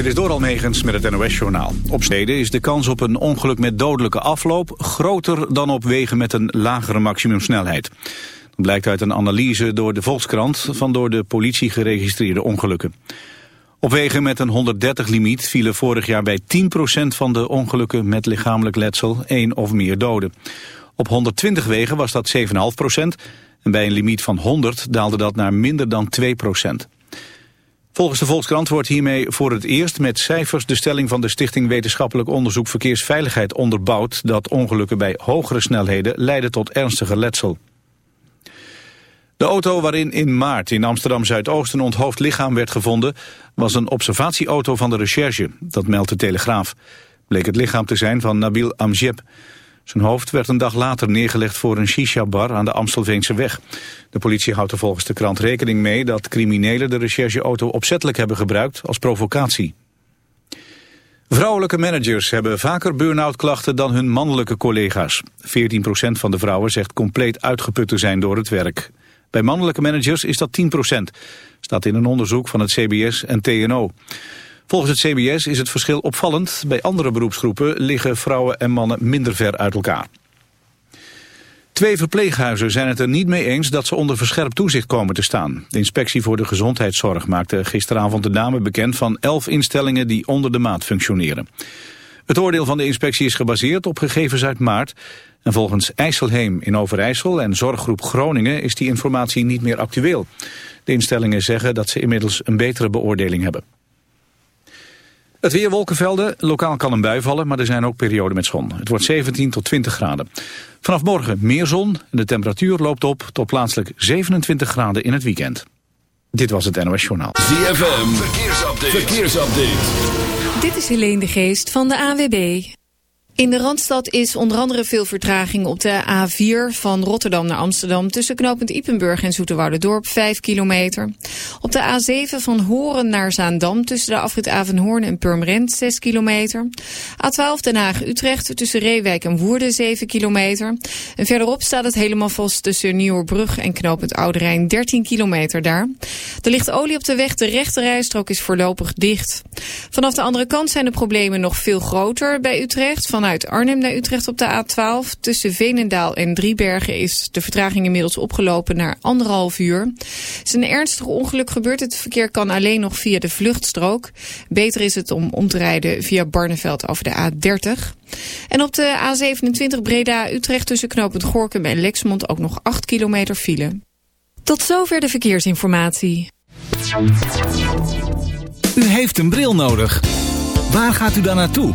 Dit is door Almegens met het NOS-journaal. Op steden is de kans op een ongeluk met dodelijke afloop groter dan op wegen met een lagere maximumsnelheid. Dat blijkt uit een analyse door de Volkskrant van door de politie geregistreerde ongelukken. Op wegen met een 130-limiet vielen vorig jaar bij 10% van de ongelukken met lichamelijk letsel één of meer doden. Op 120 wegen was dat 7,5% en bij een limiet van 100 daalde dat naar minder dan 2%. Volgens de Volkskrant wordt hiermee voor het eerst met cijfers de stelling van de Stichting Wetenschappelijk Onderzoek Verkeersveiligheid onderbouwd dat ongelukken bij hogere snelheden leiden tot ernstige letsel. De auto waarin in maart in Amsterdam-Zuidoost een onthoofd lichaam werd gevonden was een observatieauto van de recherche, dat meldt de Telegraaf. Bleek het lichaam te zijn van Nabil Amjeb. Zijn hoofd werd een dag later neergelegd voor een shisha-bar aan de Amstelveense weg. De politie houdt er volgens de krant rekening mee dat criminelen de rechercheauto opzettelijk hebben gebruikt als provocatie. Vrouwelijke managers hebben vaker burn-out klachten dan hun mannelijke collega's. 14% van de vrouwen zegt compleet uitgeput te zijn door het werk. Bij mannelijke managers is dat 10%, staat in een onderzoek van het CBS en TNO. Volgens het CBS is het verschil opvallend. Bij andere beroepsgroepen liggen vrouwen en mannen minder ver uit elkaar. Twee verpleeghuizen zijn het er niet mee eens dat ze onder verscherpt toezicht komen te staan. De inspectie voor de gezondheidszorg maakte gisteravond de namen bekend van elf instellingen die onder de maat functioneren. Het oordeel van de inspectie is gebaseerd op gegevens uit maart. En volgens IJsselheem in Overijssel en Zorggroep Groningen is die informatie niet meer actueel. De instellingen zeggen dat ze inmiddels een betere beoordeling hebben. Het weer wolkenvelden, lokaal kan een bui vallen, maar er zijn ook perioden met zon. Het wordt 17 tot 20 graden. Vanaf morgen meer zon en de temperatuur loopt op tot plaatselijk 27 graden in het weekend. Dit was het NOS Journaal. ZFM, verkeersupdate. verkeersupdate. Dit is Helene de Geest van de AWB. In de Randstad is onder andere veel vertraging op de A4 van Rotterdam naar Amsterdam... tussen knooppunt Ipenburg en Dorp 5 kilometer. Op de A7 van Horen naar Zaandam tussen de afrit Avenhoorn en Purmerend 6 kilometer. A12 Den Haag-Utrecht tussen Reewijk en Woerden 7 kilometer. En verderop staat het helemaal vast tussen Nieuwerbrug en knooppunt Oude Rijn 13 kilometer daar. Er ligt olie op de weg, de rechte rijstrook is voorlopig dicht. Vanaf de andere kant zijn de problemen nog veel groter bij Utrecht... Vanuit Vanuit Arnhem naar Utrecht op de A12. Tussen Veenendaal en Driebergen is de vertraging inmiddels opgelopen naar anderhalf uur. Er is een ernstig ongeluk gebeurd. Het verkeer kan alleen nog via de vluchtstrook. Beter is het om om te rijden via Barneveld over de A30. En op de A27 Breda-Utrecht tussen knooppunt Gorkum en Lexmond ook nog 8 kilometer file. Tot zover de verkeersinformatie. U heeft een bril nodig. Waar gaat u dan naartoe?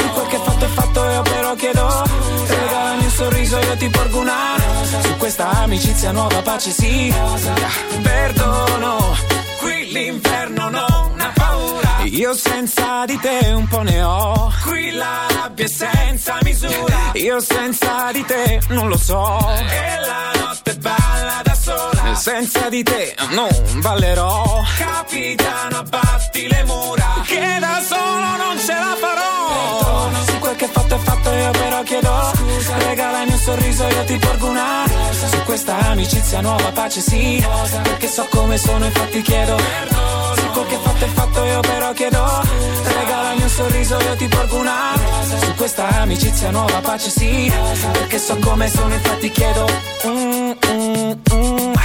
quel che fatto è fatto io però chiedo Scusa Regalami un sorriso io ti porgo una Rosa. Su questa amicizia nuova pace sì. Rosa. Perdono Qui l'inferno non ha paura. Io senza di te un po' ne ho. Qui la rabbia è senza misura. Io senza di te non lo so. E la notte balla da sola Senza di te non ballerò Capitano abbatti le mura Che da solo non ce la farò Perdono, Se quel che fatto è fatto io però chiedo Scusa Regalami un sorriso io ti porgo una Rosa. Su questa amicizia nuova pace sì Rosa. Perché so come sono infatti chiedo Perdono Se quel che fatto è fatto io però chiedo Scusa. Regalami un sorriso io ti porgo una Rosa. Su questa amicizia nuova pace sì. Perché so come sono infatti chiedo mm, mm, mm.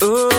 Uh,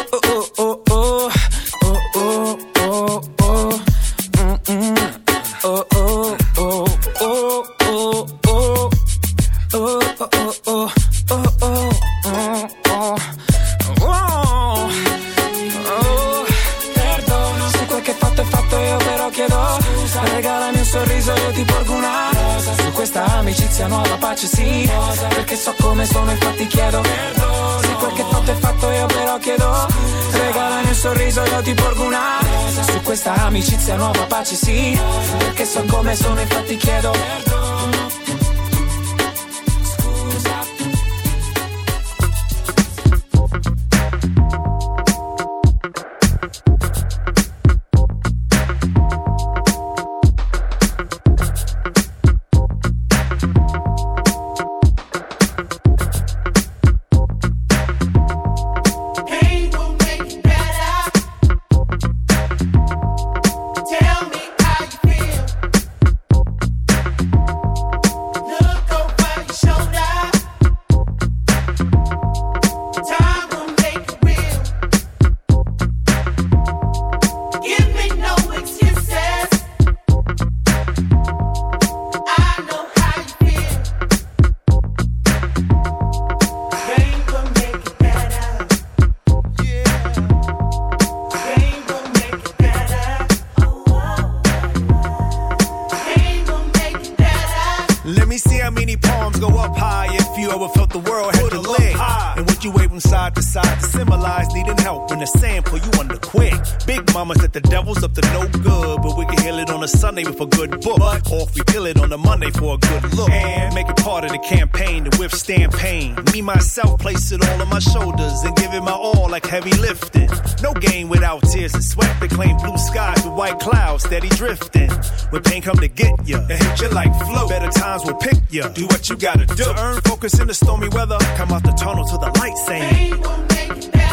Let me see how many palms go up high if you ever felt the world had your leg. And what you wave from side to side to symbolize needing help when the sand pull you under quick. Big mama said the devil's up to no good, but we can heal it on a Sunday with a good book. Or if we kill it on a Monday for a good look. And make it part of the campaign to withstand pain. Me, myself, place it all on my shoulders and give it my all like heavy lifting. No game without tears and sweat. They claim blue skies with white clouds steady drifting. When pain come to get ya, it hit you like flow. Better times will pick ya. Do what you gotta do. To earn focus in the stormy weather. Come out the tunnel to the light saying. Pain will make it better.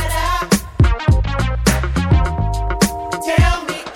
like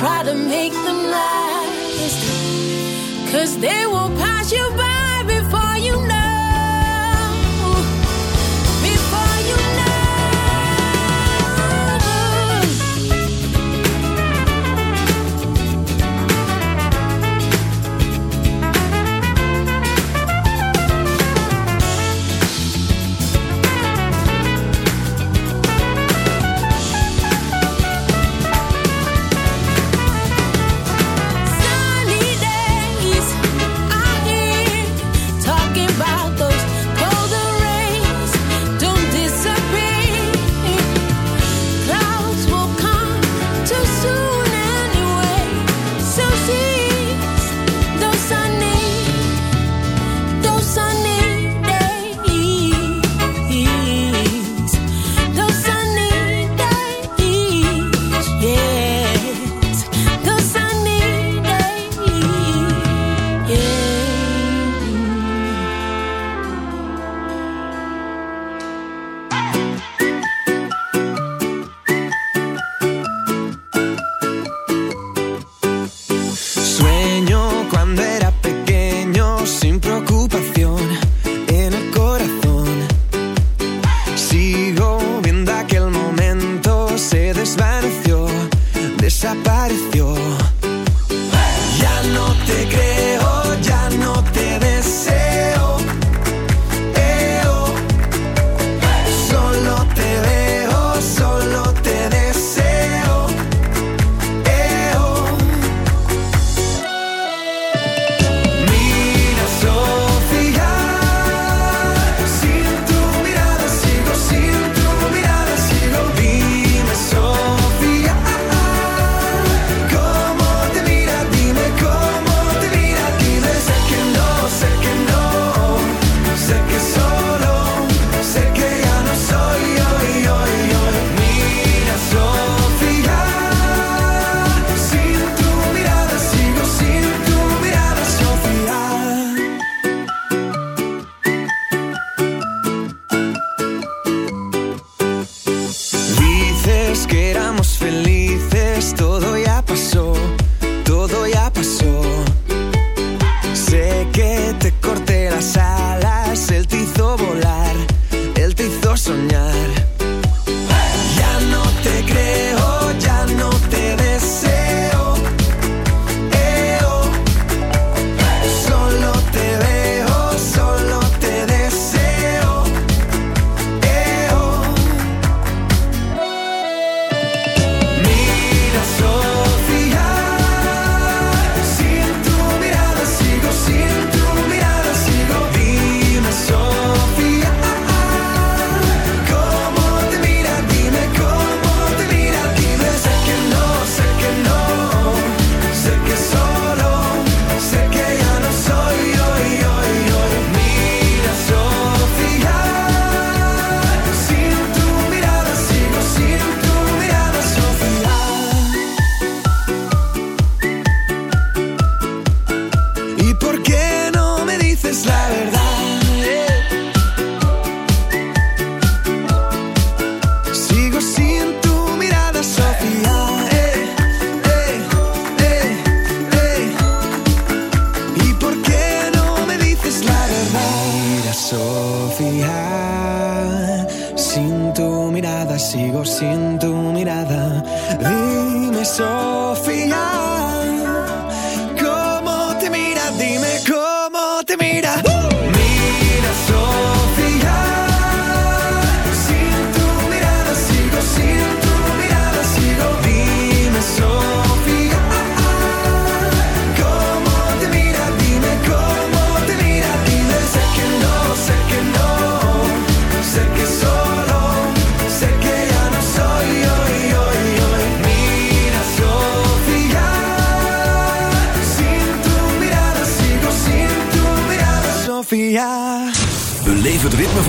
try to make them last. Cause they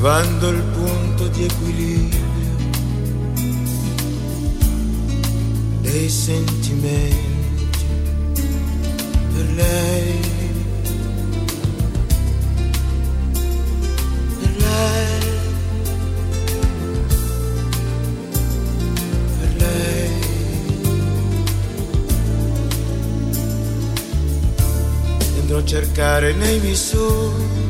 trovando il punto di equilibrio dei sentimenti per lei. Per lei. Per lei. Andrò a cercare nei miei sogni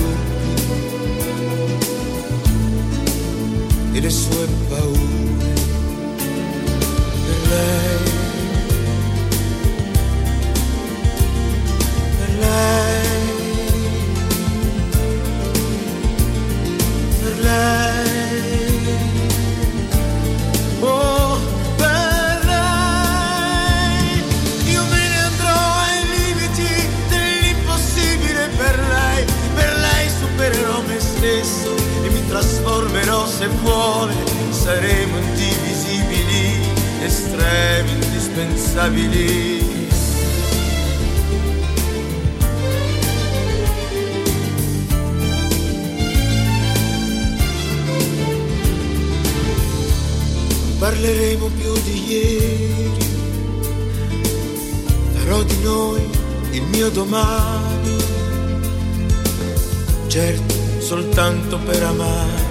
i det sveppa ord Belej Belej Belej se vuole, saremo indivisibili, estremi, indispensabili. Non Parleremo più di ieri, farò di noi il mio domani, certo soltanto per amarci,